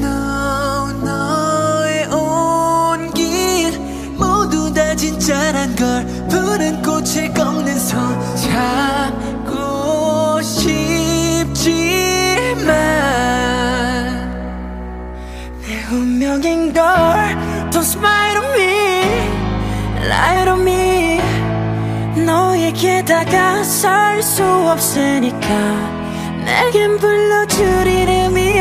너의 온 길. 모두 다 진짜란 걸 푸른 꽃을 꺾는 손 잡고 싶지만 내 운명인 걸 Don't smile on me. Lie on me. 너에게 다가설 수 없으니까. 내겐 이름이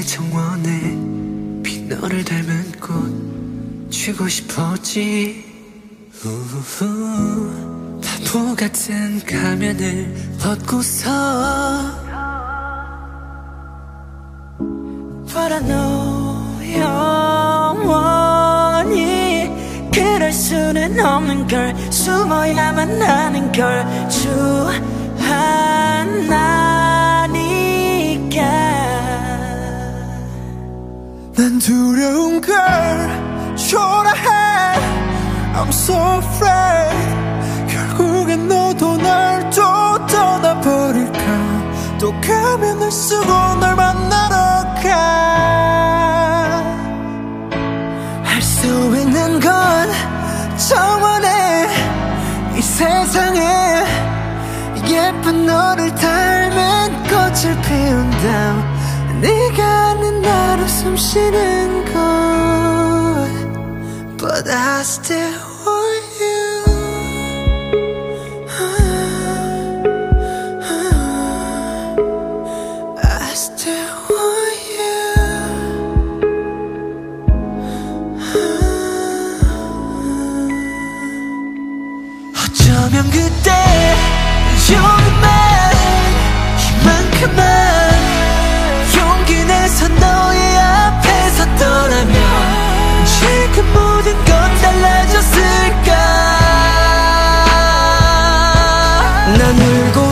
외로움의 정원에 비 너를 닮은 꽃 쥐고 싶었지. 우후, 바보 같은 가면을 벗고서 But I know 영원히 그럴 수는 없는 걸. 숨어야만 하는 걸. 주 두려운 걸 초라해. I'm so afraid. 결국엔 너도 날 또 떠나버릴까? 또 가면을 쓰고 널 만나러 가. 할 수 있는 건 정원에 이 세상에. 예쁜 너를 닮은 꽃을 피운다 네가 아는 나로 숨 쉬는 곳 But I still 울고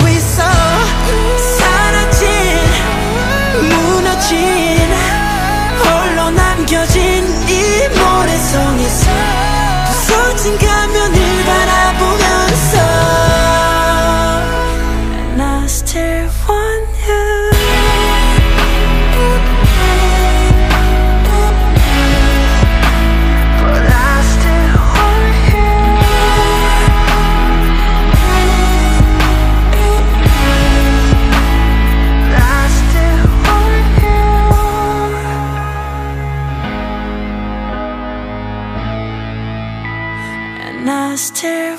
just tear